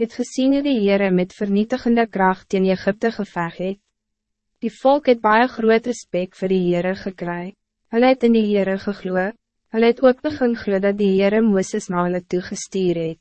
het gezien hoe die Heere met vernietigende kracht teen Egypte geveg het. Die volk het baie groot respect voor die Heere gekry. Hulle het in die Heere gegloe, hulle het ook begin glo dat die Heere Mooses na hulle toegestuur het.